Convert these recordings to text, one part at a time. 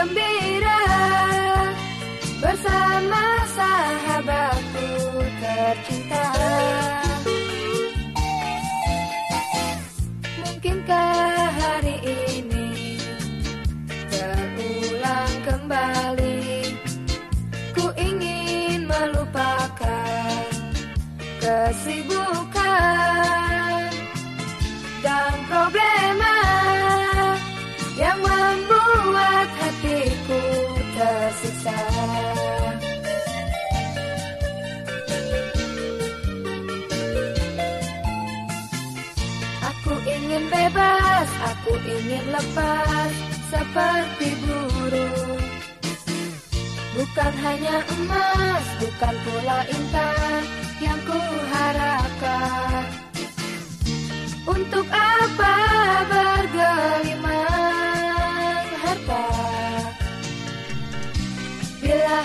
gembira bersama sahabatku tercinta. Mungkinkah hari ini terulang kembali? Ku ingin melupakan kesibukan. Bebas, aku ingin lepas seperti burung. Bukan hanya emas, bukan pula intan yang ku harapkan. Untuk apa bergelimang harta Bila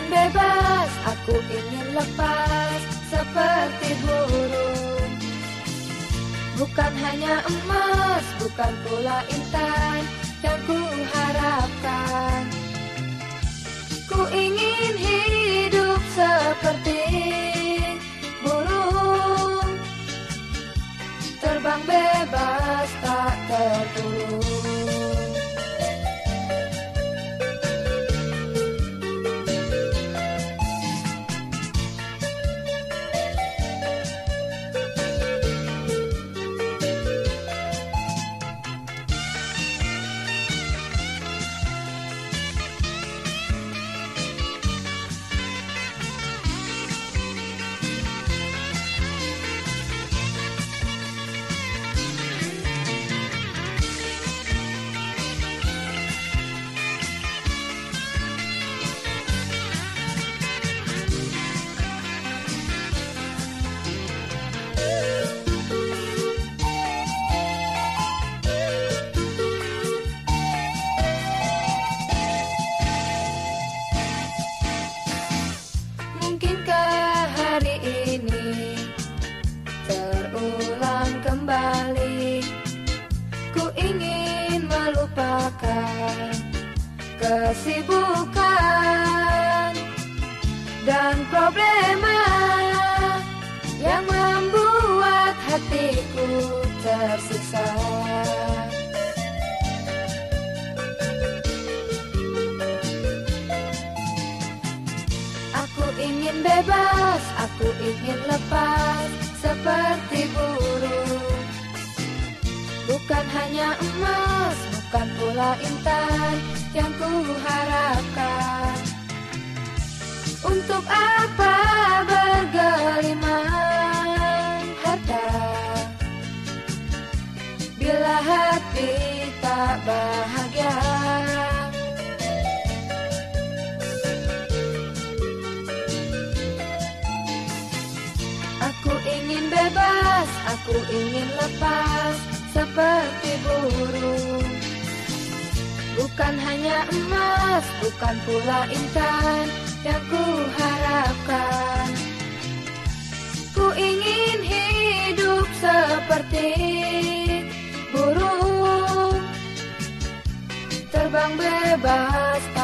ingin bebas, aku ingin lepas Seperti burung. Bukan hanya emas, bukan pula intan yang ku harapkan Ku ingin hidup seperti burung. Terbang bebas tak terkurung kesibukan dan problema yang membuat hatiku tersiksa. Aku ingin bebas, aku ingin lepas seperti burung. Bukan hanya emas, bukan pula intan yang ku harapkan. Untuk apa bergelimang harta bila hati tak bahagia? Aku ingin bebas, aku ingin lepas seperti burung. Bukan hanya emas, bukan pula intan yang ku harapkan. Ku ingin hidup seperti burung, terbang bebas.